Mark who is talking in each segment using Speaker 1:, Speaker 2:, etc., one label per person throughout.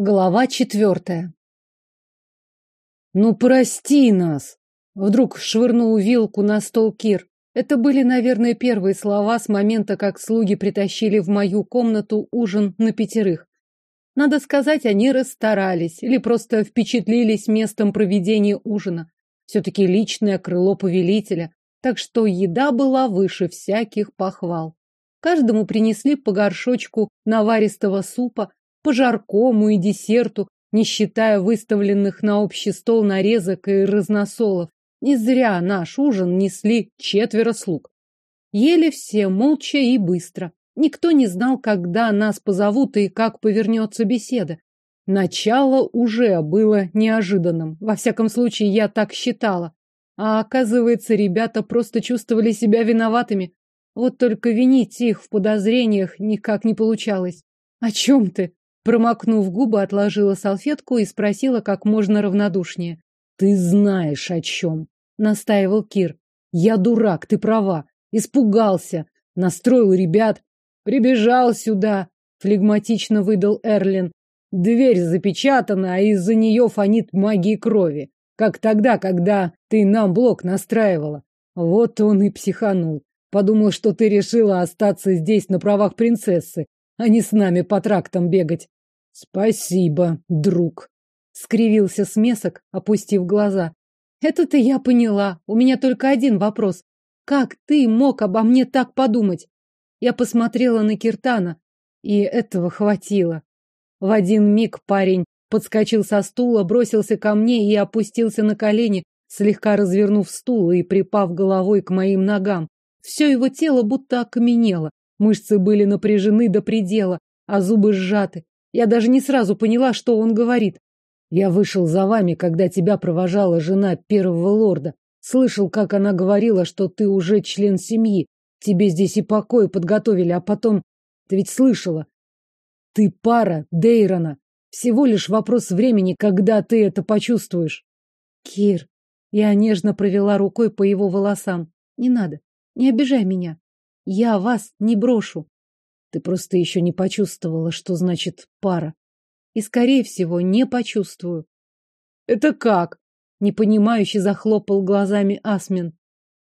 Speaker 1: Глава четвертая. «Ну, прости нас!» Вдруг швырнул вилку на стол Кир. Это были, наверное, первые слова с момента, как слуги притащили в мою комнату ужин на пятерых. Надо сказать, они расстарались или просто впечатлились местом проведения ужина. Все-таки личное крыло повелителя, так что еда была выше всяких похвал. Каждому принесли по горшочку наваристого супа, по жаркому и десерту, не считая выставленных на общий стол нарезок и разносолов. Не зря наш ужин несли четверо слуг. Ели все молча и быстро. Никто не знал, когда нас позовут и как повернется беседа. Начало уже было неожиданным. Во всяком случае, я так считала. А оказывается, ребята просто чувствовали себя виноватыми. Вот только винить их в подозрениях никак не получалось. О чем ты? Промокнув губы, отложила салфетку и спросила как можно равнодушнее. «Ты знаешь, о чем?» — настаивал Кир. «Я дурак, ты права. Испугался. Настроил ребят. Прибежал сюда», — флегматично выдал Эрлин. «Дверь запечатана, а из-за нее фонит магии крови. Как тогда, когда ты нам блок настраивала. Вот он и психанул. Подумал, что ты решила остаться здесь на правах принцессы, а не с нами по трактам бегать. Спасибо, друг. Скривился смесок, опустив глаза. Это-то я поняла. У меня только один вопрос. Как ты мог обо мне так подумать? Я посмотрела на Киртана, и этого хватило. В один миг парень подскочил со стула, бросился ко мне и опустился на колени, слегка развернув стул и припав головой к моим ногам. Все его тело будто окаменело, мышцы были напряжены до предела, а зубы сжаты. Я даже не сразу поняла, что он говорит. Я вышел за вами, когда тебя провожала жена первого лорда. Слышал, как она говорила, что ты уже член семьи. Тебе здесь и покой подготовили, а потом... Ты ведь слышала? Ты пара Дейрона. Всего лишь вопрос времени, когда ты это почувствуешь. Кир, я нежно провела рукой по его волосам. Не надо, не обижай меня. Я вас не брошу. Ты просто еще не почувствовала, что значит пара. И, скорее всего, не почувствую. Это как? Непонимающе захлопал глазами Асмин.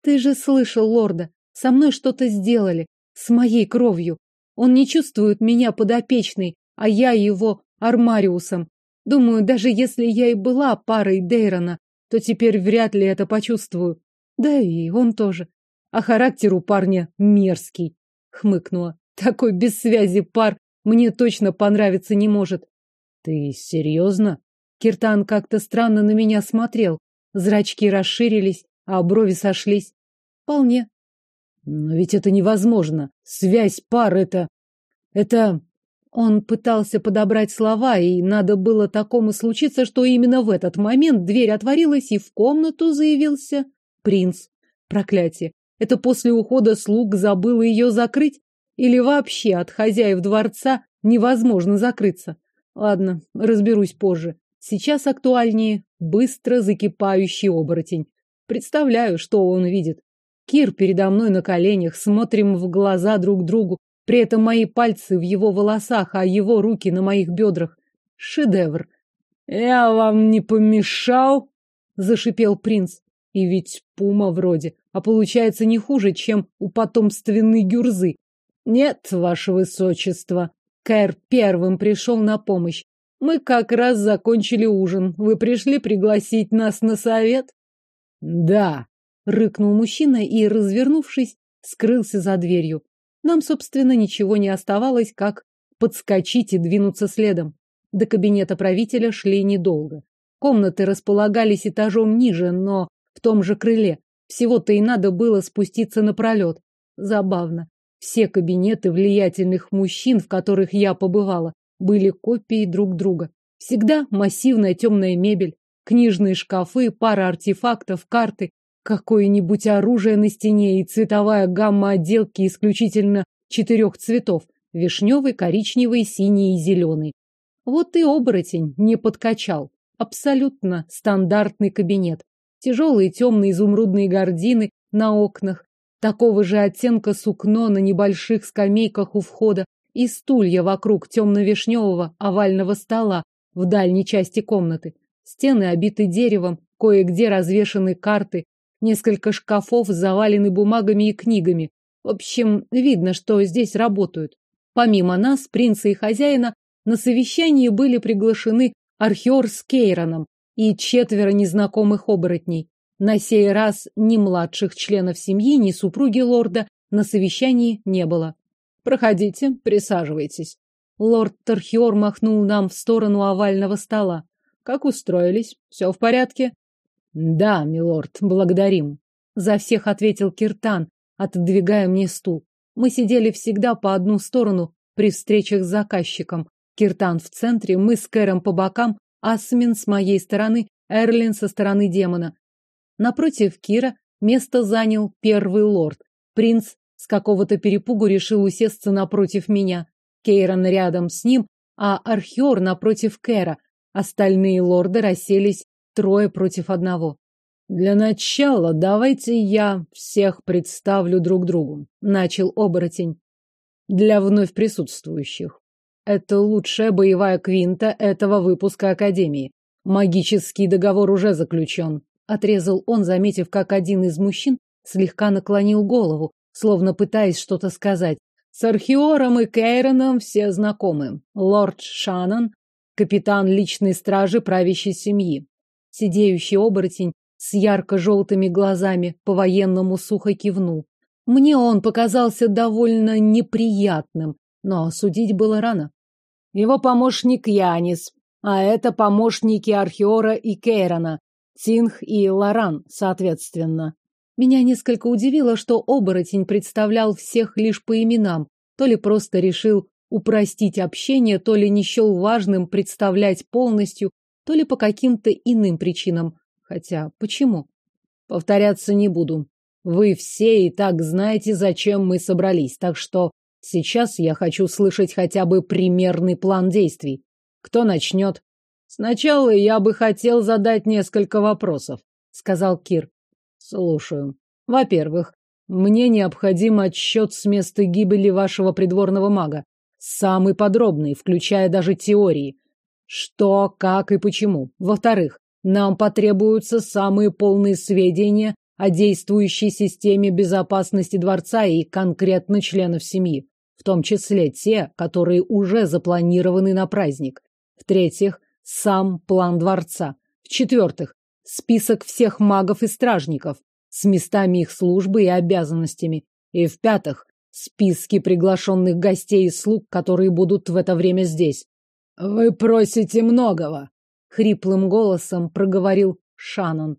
Speaker 1: Ты же слышал, лорда, со мной что-то сделали, с моей кровью. Он не чувствует меня подопечной, а я его армариусом. Думаю, даже если я и была парой Дейрона, то теперь вряд ли это почувствую. Да и он тоже. А характер у парня мерзкий, хмыкнула. Такой без связи пар мне точно понравиться не может. Ты серьезно? Киртан как-то странно на меня смотрел. Зрачки расширились, а брови сошлись. Вполне. Но ведь это невозможно. Связь пар это... Это... Он пытался подобрать слова, и надо было такому случиться, что именно в этот момент дверь отворилась, и в комнату заявился принц. Проклятие. Это после ухода слуг забыл ее закрыть? Или вообще от хозяев дворца невозможно закрыться. Ладно, разберусь позже. Сейчас актуальнее быстро закипающий оборотень. Представляю, что он видит. Кир передо мной на коленях, смотрим в глаза друг другу, при этом мои пальцы в его волосах, а его руки на моих бедрах. Шедевр. «Я вам не помешал?» — зашипел принц. И ведь пума вроде, а получается не хуже, чем у потомственной гюрзы. Нет, ваше высочество. Кэр первым пришел на помощь. Мы как раз закончили ужин. Вы пришли пригласить нас на совет? Да, рыкнул мужчина и, развернувшись, скрылся за дверью. Нам, собственно, ничего не оставалось, как подскочить и двинуться следом. До кабинета правителя шли недолго. Комнаты располагались этажом ниже, но в том же крыле. Всего-то и надо было спуститься напролет. Забавно. Все кабинеты влиятельных мужчин, в которых я побывала, были копией друг друга. Всегда массивная темная мебель, книжные шкафы, пара артефактов, карты, какое-нибудь оружие на стене и цветовая гамма отделки исключительно четырех цветов – вишневый, коричневый, синий и зеленый. Вот и оборотень не подкачал. Абсолютно стандартный кабинет. Тяжелые темные изумрудные гардины на окнах, Такого же оттенка сукно на небольших скамейках у входа и стулья вокруг темно-вишневого овального стола, в дальней части комнаты. Стены обиты деревом, кое-где развешаны карты, несколько шкафов завалены бумагами и книгами. В общем, видно, что здесь работают. Помимо нас, принца и хозяина, на совещании были приглашены Архиор с Кейроном и четверо незнакомых оборотней. На сей раз ни младших членов семьи, ни супруги лорда на совещании не было. Проходите, присаживайтесь. Лорд Тархиор махнул нам в сторону овального стола. Как устроились? Все в порядке? Да, милорд, благодарим. За всех ответил Киртан, отодвигая мне стул. Мы сидели всегда по одну сторону при встречах с заказчиком. Киртан в центре, мы с Кэром по бокам, Асмин с моей стороны, Эрлин со стороны демона. Напротив Кира место занял первый лорд. Принц с какого-то перепугу решил усесться напротив меня. Кейрон рядом с ним, а Архиор напротив Кэра. Остальные лорды расселись трое против одного. Для начала давайте я всех представлю друг другу, начал оборотень. Для вновь присутствующих. Это лучшая боевая квинта этого выпуска Академии. Магический договор уже заключен. Отрезал он, заметив, как один из мужчин слегка наклонил голову, словно пытаясь что-то сказать. С Архиором и Кейроном все знакомы. Лорд Шаннон, капитан личной стражи правящей семьи. Сидеющий оборотень с ярко-желтыми глазами по-военному сухо кивнул. Мне он показался довольно неприятным, но судить было рано. Его помощник Янис, а это помощники Архиора и Кейрона, Тинх и Лоран, соответственно. Меня несколько удивило, что оборотень представлял всех лишь по именам, то ли просто решил упростить общение, то ли не счел важным представлять полностью, то ли по каким-то иным причинам. Хотя, почему? Повторяться не буду. Вы все и так знаете, зачем мы собрались, так что сейчас я хочу слышать хотя бы примерный план действий. Кто начнет? Сначала я бы хотел задать несколько вопросов, сказал Кир. Слушаю. Во-первых, мне необходим отчет с места гибели вашего придворного мага. Самый подробный, включая даже теории. Что, как и почему. Во-вторых, нам потребуются самые полные сведения о действующей системе безопасности дворца и конкретно членов семьи, в том числе те, которые уже запланированы на праздник. В-третьих, сам план дворца. В-четвертых, список всех магов и стражников с местами их службы и обязанностями. И в-пятых, списки приглашенных гостей и слуг, которые будут в это время здесь. «Вы просите многого», — хриплым голосом проговорил Шанон.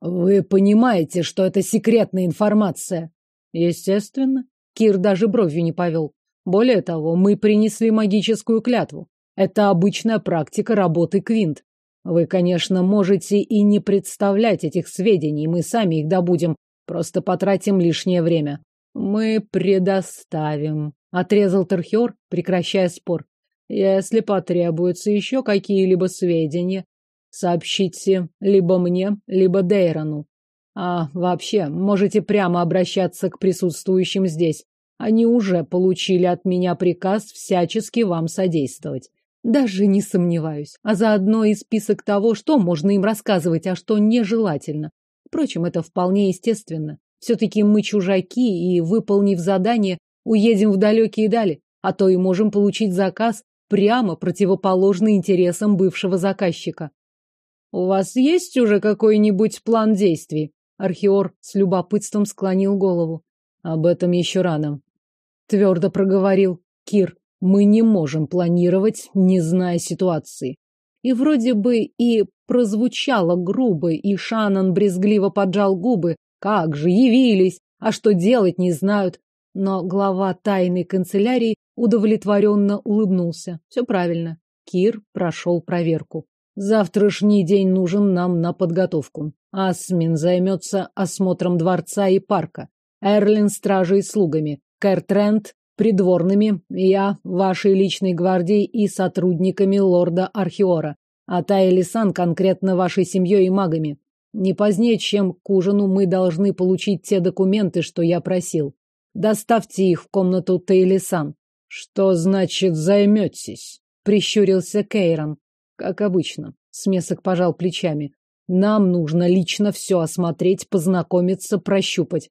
Speaker 1: «Вы понимаете, что это секретная информация?» «Естественно». Кир даже бровью не повел. Более того, мы принесли магическую клятву. Это обычная практика работы Квинт. Вы, конечно, можете и не представлять этих сведений, мы сами их добудем, просто потратим лишнее время. Мы предоставим, отрезал Терхер, прекращая спор. Если потребуются еще какие-либо сведения, сообщите либо мне, либо Дейрону. А вообще, можете прямо обращаться к присутствующим здесь. Они уже получили от меня приказ всячески вам содействовать. Даже не сомневаюсь. А заодно и список того, что можно им рассказывать, а что нежелательно. Впрочем, это вполне естественно. Все-таки мы чужаки, и, выполнив задание, уедем в далекие дали, а то и можем получить заказ, прямо противоположный интересам бывшего заказчика. У вас есть уже какой-нибудь план действий? Архиор с любопытством склонил голову. Об этом еще рано. Твердо проговорил Кир. Мы не можем планировать, не зная ситуации. И вроде бы и прозвучало грубо, и Шанан брезгливо поджал губы. Как же, явились, а что делать не знают. Но глава тайной канцелярии удовлетворенно улыбнулся. Все правильно. Кир прошел проверку. Завтрашний день нужен нам на подготовку. Асмин займется осмотром дворца и парка. Эрлин стражей и слугами. Кэртрент придворными, я, вашей личной гвардией и сотрудниками лорда Архиора, а Тайлисан конкретно вашей семьей и магами. Не позднее, чем к ужину, мы должны получить те документы, что я просил. Доставьте их в комнату Тейлисан. Что значит займетесь? Прищурился Кейрон. Как обычно. Смесок пожал плечами. Нам нужно лично все осмотреть, познакомиться, прощупать.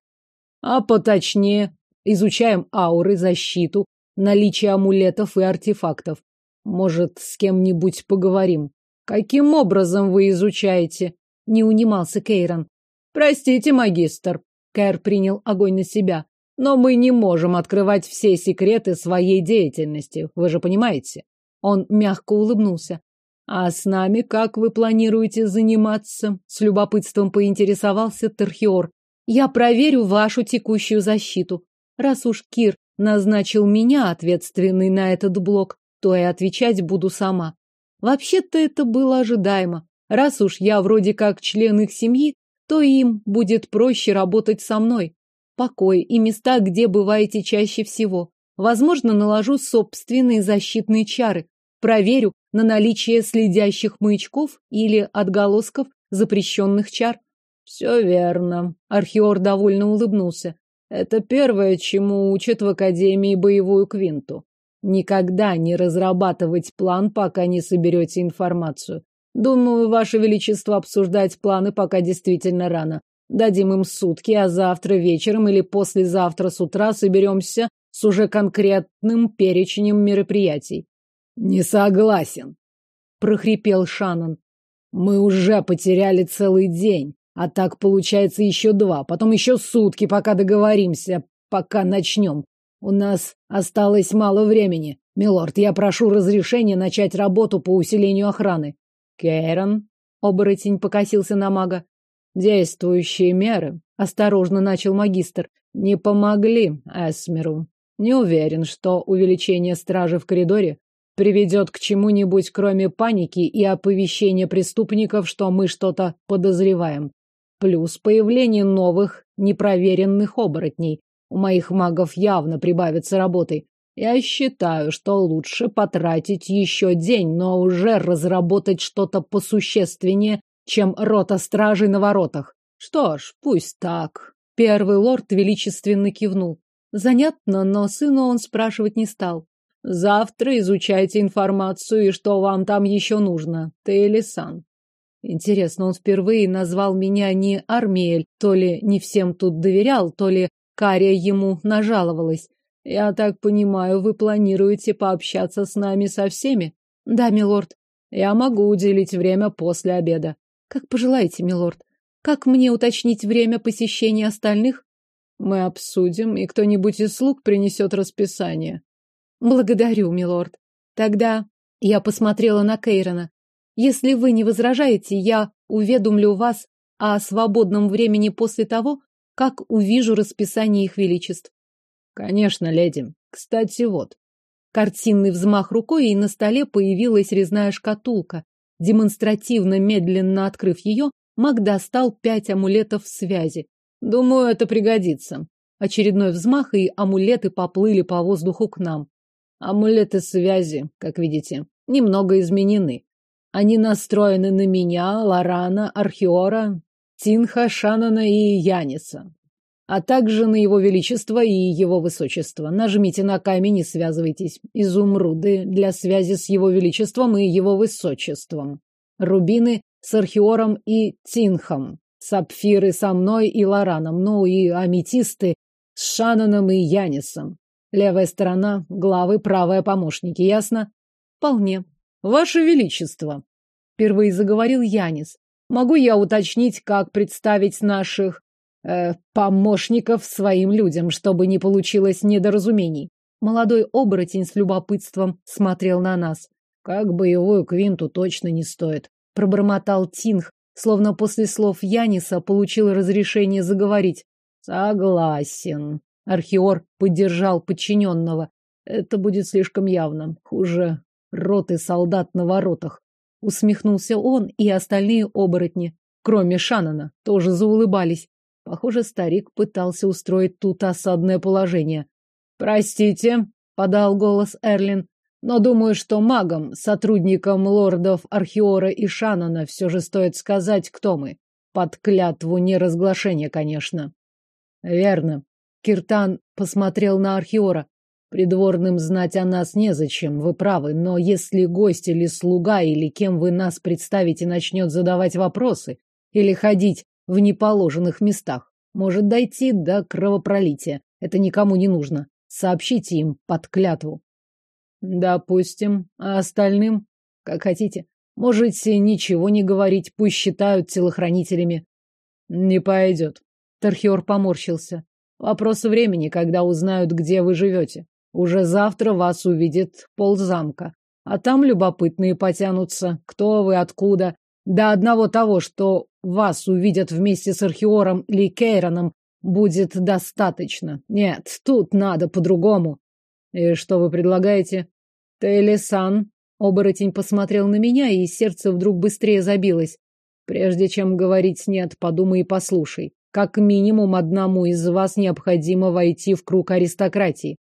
Speaker 1: А поточнее, изучаем ауры, защиту, наличие амулетов и артефактов. Может, с кем-нибудь поговорим. Каким образом вы изучаете? Не унимался Кейрон. Простите, магистр. Кэр принял огонь на себя. Но мы не можем открывать все секреты своей деятельности, вы же понимаете. Он мягко улыбнулся. А с нами как вы планируете заниматься? С любопытством поинтересовался Терхиор. Я проверю вашу текущую защиту. Раз уж Кир назначил меня ответственной на этот блок, то и отвечать буду сама. Вообще-то это было ожидаемо. Раз уж я вроде как член их семьи, то им будет проще работать со мной. Покой и места, где бываете чаще всего. Возможно, наложу собственные защитные чары. Проверю на наличие следящих маячков или отголосков запрещенных чар. Все верно. Архиор довольно улыбнулся. Это первое, чему учат в Академии боевую квинту. Никогда не разрабатывать план, пока не соберете информацию. Думаю, Ваше Величество, обсуждать планы пока действительно рано. Дадим им сутки, а завтра вечером или послезавтра с утра соберемся с уже конкретным перечнем мероприятий. Не согласен, прохрипел Шанон. Мы уже потеряли целый день, а так получается еще два, потом еще сутки, пока договоримся, пока начнем. У нас осталось мало времени. Милорд, я прошу разрешения начать работу по усилению охраны. Кейрон, оборотень покосился на мага. Действующие меры, осторожно начал магистр, не помогли Эсмеру. Не уверен, что увеличение стражи в коридоре приведет к чему-нибудь, кроме паники и оповещения преступников, что мы что-то подозреваем. Плюс появление новых, непроверенных оборотней. У моих магов явно прибавится работы. Я считаю, что лучше потратить еще день, но уже разработать что-то посущественнее, чем рота стражей на воротах. Что ж, пусть так. Первый лорд величественно кивнул. Занятно, но сына он спрашивать не стал. Завтра изучайте информацию и что вам там еще нужно. Ты или. Интересно, он впервые назвал меня не Армель, то ли не всем тут доверял, то ли Кария ему нажаловалась. Я так понимаю, вы планируете пообщаться с нами со всеми? Да, милорд. Я могу уделить время после обеда. Как пожелаете, милорд. Как мне уточнить время посещения остальных? Мы обсудим, и кто-нибудь из слуг принесет расписание. Благодарю, милорд. Тогда я посмотрела на Кейрона. Если вы не возражаете, я уведомлю вас о свободном времени после того, как увижу расписание их величеств. Конечно, леди. Кстати, вот. Картинный взмах рукой, и на столе появилась резная шкатулка. Демонстративно медленно открыв ее, маг достал пять амулетов связи. Думаю, это пригодится. Очередной взмах, и амулеты поплыли по воздуху к нам. Амулеты связи, как видите, немного изменены. Они настроены на меня, Лорана, Архиора, Тинха, Шанана и Яниса, а также на его величество и его высочество. Нажмите на камень и связывайтесь. Изумруды для связи с его величеством и его высочеством. Рубины с Архиором и Тинхом. Сапфиры со мной и Лораном, ну и аметисты с Шананом и Янисом. Левая сторона — главы, правая — помощники, ясно? Вполне. Ваше Величество, впервые заговорил Янис. Могу я уточнить, как представить наших э, помощников своим людям, чтобы не получилось недоразумений? Молодой оборотень с любопытством смотрел на нас. Как боевую квинту точно не стоит, пробормотал Тинх, словно после слов Яниса получил разрешение заговорить. Согласен. Архиор поддержал подчиненного. Это будет слишком явно. Хуже роты солдат на воротах. Усмехнулся он, и остальные оборотни, кроме Шанана, тоже заулыбались. Похоже, старик пытался устроить тут осадное положение. «Простите», — подал голос Эрлин, «но думаю, что магам, сотрудникам лордов Архиора и Шанана все же стоит сказать, кто мы. Под клятву неразглашения, конечно». «Верно». Киртан посмотрел на Архиора.
Speaker 2: Придворным знать о нас незачем, вы правы, но если гость или слуга, или кем вы нас представите, начнет задавать вопросы или ходить в неположенных местах, может дойти до кровопролития. Это никому не нужно. Сообщите им под клятву. Допустим. А остальным? Как хотите. Можете ничего не говорить, пусть считают телохранителями. Не пойдет. Тархиор поморщился. Вопрос времени, когда узнают, где вы живете. Уже завтра вас увидит ползамка. А там любопытные потянутся. Кто вы, откуда. До одного того, что вас увидят вместе с Архиором или Кейроном, будет достаточно. Нет, тут надо по-другому. И что вы предлагаете? Телесан. Оборотень посмотрел на меня, и сердце вдруг быстрее забилось. Прежде чем говорить «нет», подумай и послушай. Как минимум одному из вас необходимо войти в круг аристократии.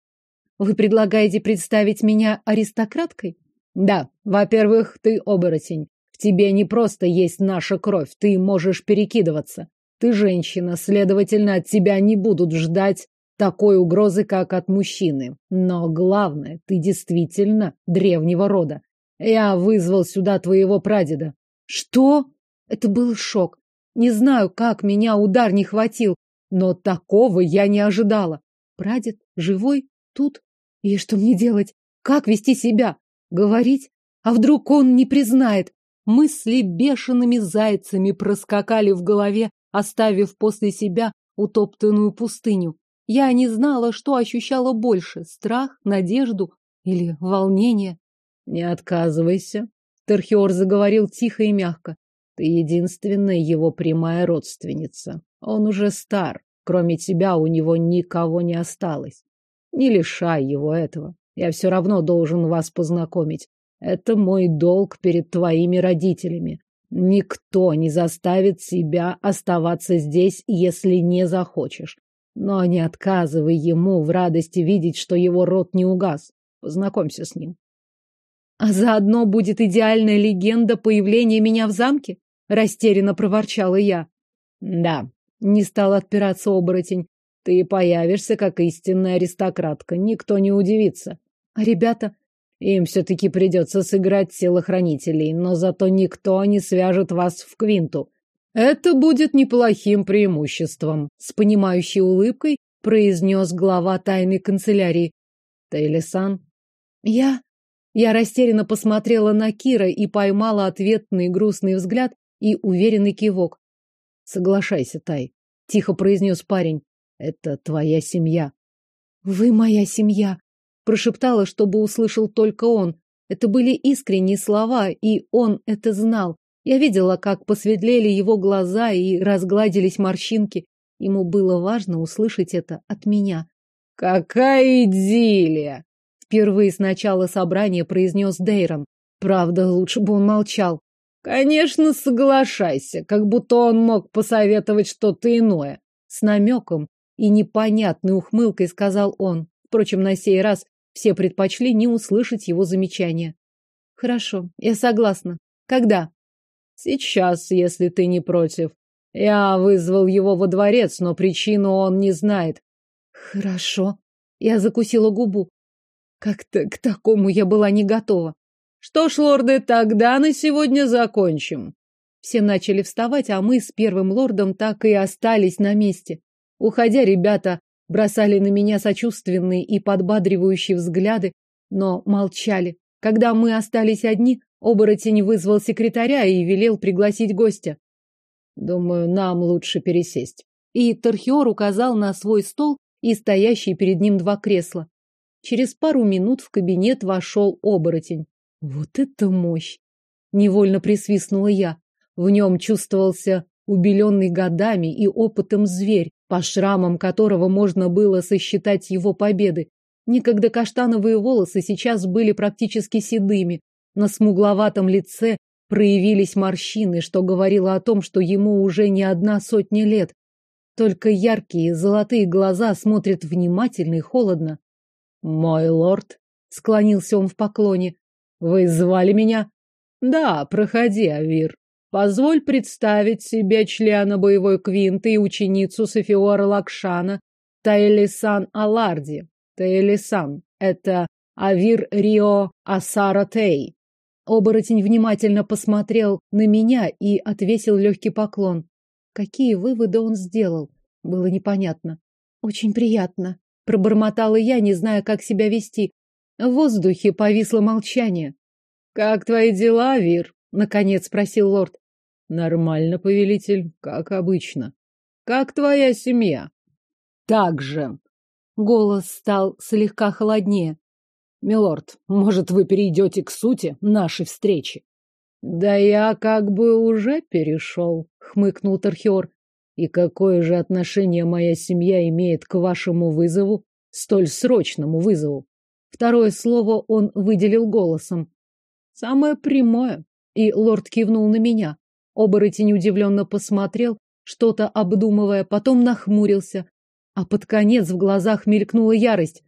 Speaker 2: Вы предлагаете представить меня аристократкой? Да. Во-первых, ты оборотень. В тебе не просто есть наша кровь, ты можешь перекидываться. Ты женщина, следовательно, от тебя не будут ждать такой угрозы, как от мужчины. Но главное, ты действительно древнего рода. Я вызвал сюда твоего прадеда. Что? Это был шок. Не знаю, как меня удар не хватил, но такого я не ожидала. Прадед живой тут? И что мне делать? Как вести себя? Говорить? А вдруг он не признает? Мысли бешеными зайцами проскакали в голове, оставив после себя утоптанную пустыню. Я не знала, что ощущала больше – страх, надежду или волнение. «Не отказывайся», – Терхиор заговорил тихо и мягко. «Ты единственная его прямая родственница. Он уже стар, кроме тебя у него никого не осталось. Не лишай его этого. Я все равно должен вас познакомить. Это мой долг перед твоими родителями. Никто не заставит себя оставаться здесь, если не захочешь. Но не отказывай ему в радости видеть, что его род не угас. Познакомься с ним. А заодно будет идеальная легенда появления меня в замке? Растерянно проворчала я. Да, не стал отпираться оборотень. Ты появишься как истинная аристократка, никто не удивится. А ребята, им все-таки придется сыграть телохранителей, но зато никто не свяжет вас в квинту. Это будет неплохим преимуществом, с понимающей улыбкой произнес глава тайной канцелярии. Тейлисан. Я... Я растерянно посмотрела на Кира и поймала ответный грустный взгляд и уверенный кивок. Соглашайся, Тай, тихо произнес парень. Это твоя семья. Вы моя семья, прошептала, чтобы услышал только он. Это были искренние слова, и он это знал. Я видела, как посветлели его глаза и разгладились морщинки. Ему было важно услышать это от меня. Какая идиллия! Впервые с начала собрания произнес Дейрон. Правда, лучше бы он молчал. Конечно, соглашайся, как будто он мог посоветовать что-то иное. С намеком и непонятной ухмылкой сказал он. Впрочем, на сей раз все предпочли не услышать его замечания. Хорошо, я согласна. Когда? Сейчас, если ты не против. Я вызвал его во дворец, но причину он не знает. Хорошо. Я закусила губу. Как-то к такому я была не готова. Что ж, лорды, тогда на сегодня закончим. Все начали вставать, а мы с первым лордом так и остались на месте. Уходя, ребята бросали на меня сочувственные и подбадривающие взгляды, но молчали. Когда мы остались одни, оборотень вызвал секретаря и велел пригласить гостя. Думаю, нам лучше пересесть. И Торхиор указал на свой стол и стоящие перед ним два кресла. Через пару минут в кабинет вошел оборотень. Вот это мощь! Невольно присвистнула я. В нем чувствовался убеленный годами и опытом зверь, по шрамам которого можно было сосчитать его победы. Никогда каштановые волосы сейчас были практически седыми. На смугловатом лице проявились морщины, что говорило о том, что ему уже не одна сотня лет. Только яркие золотые глаза смотрят внимательно и холодно. «Мой лорд», — склонился он в поклоне, — «вы звали меня?» «Да, проходи, Авир», Позволь представить себе члена боевой квинты и ученицу Софиора Лакшана Таэлисан Аларди. Таэлисан, Это Авир Рио Асара Тей. Оборотень внимательно посмотрел на меня и отвесил легкий поклон. Какие выводы он сделал, было непонятно. Очень приятно, пробормотала я, не зная, как себя вести. В воздухе повисло молчание. Как твои дела, Вир? наконец спросил лорд. Нормально, повелитель, как обычно. Как твоя семья? Так же. Голос стал слегка холоднее. Милорд, может, вы перейдете к сути нашей встречи? Да я как бы уже перешел, хмыкнул Тархиор. И какое же отношение моя семья имеет к вашему вызову, столь срочному вызову? Второе слово он выделил голосом. Самое прямое. И лорд кивнул на меня. Оборотень удивленно посмотрел, что-то обдумывая, потом нахмурился, а под конец в глазах мелькнула ярость.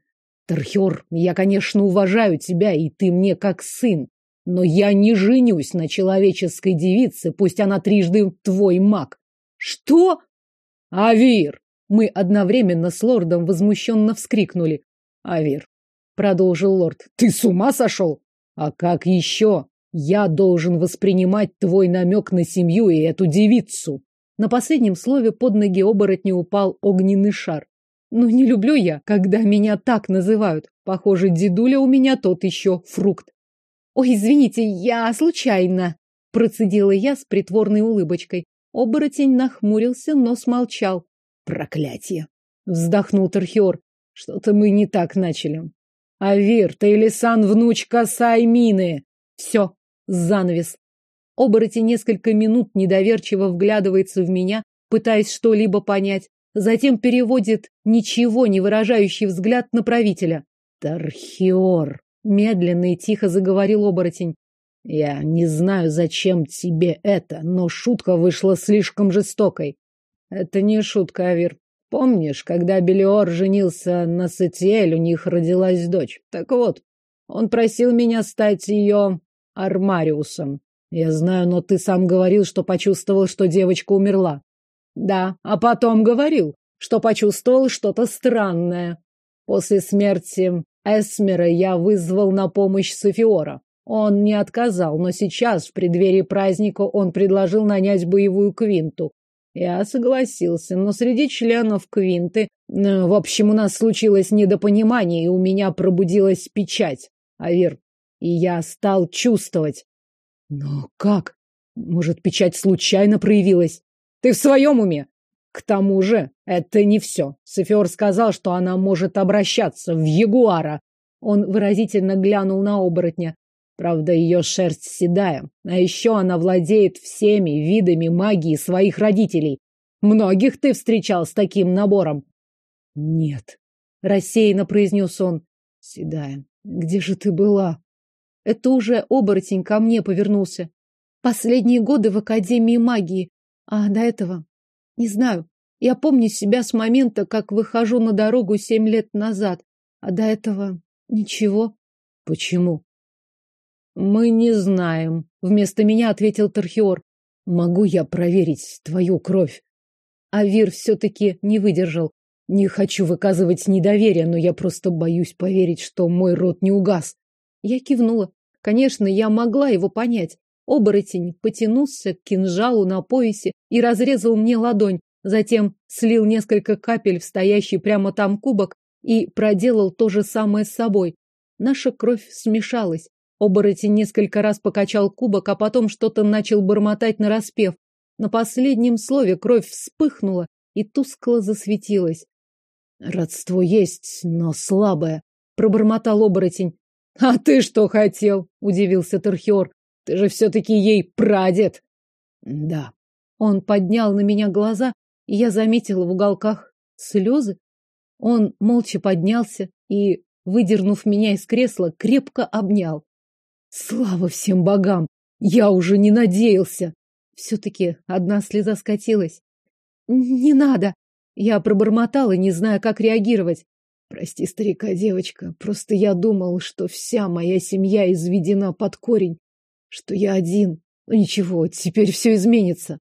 Speaker 2: Тархер, я, конечно, уважаю тебя, и ты мне как сын, но я не женюсь на человеческой девице, пусть она трижды твой маг. Что? Авир! Мы одновременно с лордом возмущенно вскрикнули. Авир, продолжил лорд, ты с ума сошел? А как еще? Я должен воспринимать твой намек на семью и эту девицу. На последнем слове под ноги оборотня упал огненный шар. Ну, не люблю я, когда меня так называют. Похоже, дедуля у меня тот еще фрукт. Ой, извините, я случайно, процедила я с притворной улыбочкой. Оборотень нахмурился, но смолчал. Проклятие! Вздохнул Тархиор. Что-то мы не так начали. Авир, ты или сан внучка Саймины? Все, занавес. Оборотень несколько минут недоверчиво вглядывается в меня, пытаясь что-либо понять, затем переводит ничего не выражающий взгляд на правителя. Тархиор, медленно и тихо заговорил оборотень. Я не знаю, зачем тебе это, но шутка вышла слишком жестокой. Это не шутка, Авир. Помнишь, когда Белиор женился на Сатиэль, у них родилась дочь? Так вот, он просил меня стать ее Армариусом. Я знаю, но ты сам говорил, что почувствовал, что девочка умерла. Да, а потом говорил, что почувствовал что-то странное. После смерти Эсмера я вызвал на помощь Софиора. Он не отказал, но сейчас, в преддверии праздника, он предложил нанять боевую квинту. Я согласился, но среди членов квинты... Э, в общем, у нас случилось недопонимание, и у меня пробудилась печать, Авир. И я стал чувствовать. Но как? Может, печать случайно проявилась? Ты в своем уме? К тому же, это не все. Софиор сказал, что она может обращаться в ягуара. Он выразительно глянул на оборотня. Правда, ее шерсть седая. А еще она владеет всеми видами магии своих родителей. Многих ты встречал с таким набором? Нет, рассеянно произнес он. Седая, где же ты была? Это уже оборотень ко мне повернулся. Последние годы в Академии магии. А до этого? Не знаю. Я помню себя с момента, как выхожу на дорогу семь лет назад. А до этого ничего. Почему? Мы не знаем. Вместо меня ответил Тархиор. Могу я проверить твою кровь? Авир все-таки не выдержал. Не хочу выказывать недоверие, но я просто боюсь поверить, что мой род не угас. Я кивнула. Конечно, я могла его понять. Оборотень потянулся к кинжалу на поясе и разрезал мне ладонь, затем слил несколько капель в стоящий прямо там кубок и проделал то же самое с собой. Наша кровь смешалась. Оборотень несколько раз покачал кубок, а потом что-то начал бормотать нараспев. На последнем слове кровь вспыхнула и тускло засветилась. «Родство есть, но слабое», — пробормотал оборотень. «А ты что хотел?» — удивился Терхиор. «Ты же все-таки ей прадед!» «Да». Он поднял на меня глаза, и я заметила в уголках слезы. Он молча поднялся и, выдернув меня из кресла, крепко обнял. Слава всем богам! Я уже не надеялся. Все-таки одна слеза скатилась. Не надо. Я пробормотала, не зная, как реагировать. Прости, старика девочка, просто я думал, что вся моя семья изведена под корень, что я один. Но ничего, теперь все изменится.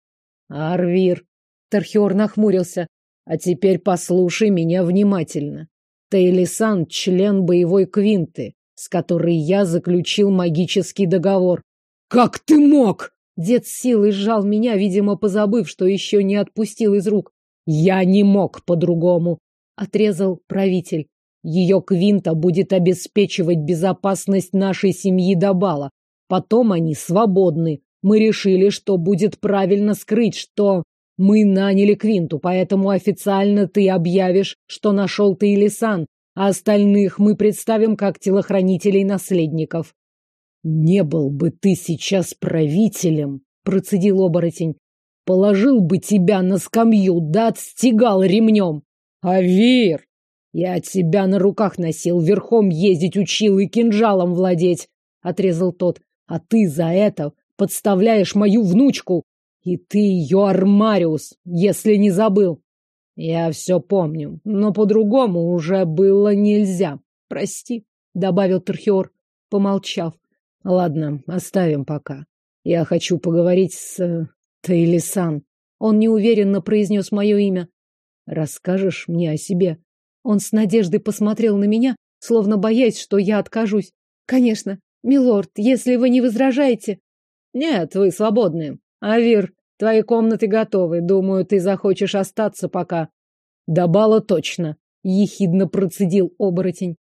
Speaker 2: Арвир. Тархиор нахмурился. А теперь послушай меня внимательно. Тейлисан — член боевой квинты, с которой я заключил магический договор.
Speaker 1: «Как ты мог?»
Speaker 2: Дед силой сжал меня, видимо, позабыв, что еще не отпустил из рук.
Speaker 1: «Я не мог по-другому», —
Speaker 2: отрезал правитель. «Ее квинта будет обеспечивать безопасность нашей семьи до бала. Потом они свободны. Мы решили, что будет правильно скрыть, что мы наняли Квинту, поэтому официально ты объявишь, что нашел ты Илисан, а остальных мы представим как телохранителей наследников.
Speaker 1: Не был бы ты сейчас правителем, процедил оборотень. Положил бы тебя на скамью, да отстегал ремнем.
Speaker 2: Авир! Я тебя на руках носил, верхом ездить учил и кинжалом владеть, отрезал тот. А ты за это подставляешь мою внучку. И ты ее Армариус, если не забыл. Я все помню, но по-другому уже было нельзя. Прости, добавил Терхиор, помолчав. Ладно, оставим пока. Я хочу поговорить с э, Тейлисан. Он неуверенно произнес мое имя. Расскажешь мне о себе? Он с надеждой посмотрел на меня, словно боясь, что я откажусь. Конечно, милорд, если вы не возражаете. Нет, вы свободны. Авир, твои комнаты готовы. Думаю, ты захочешь остаться пока. До бала точно. Ехидно процедил оборотень.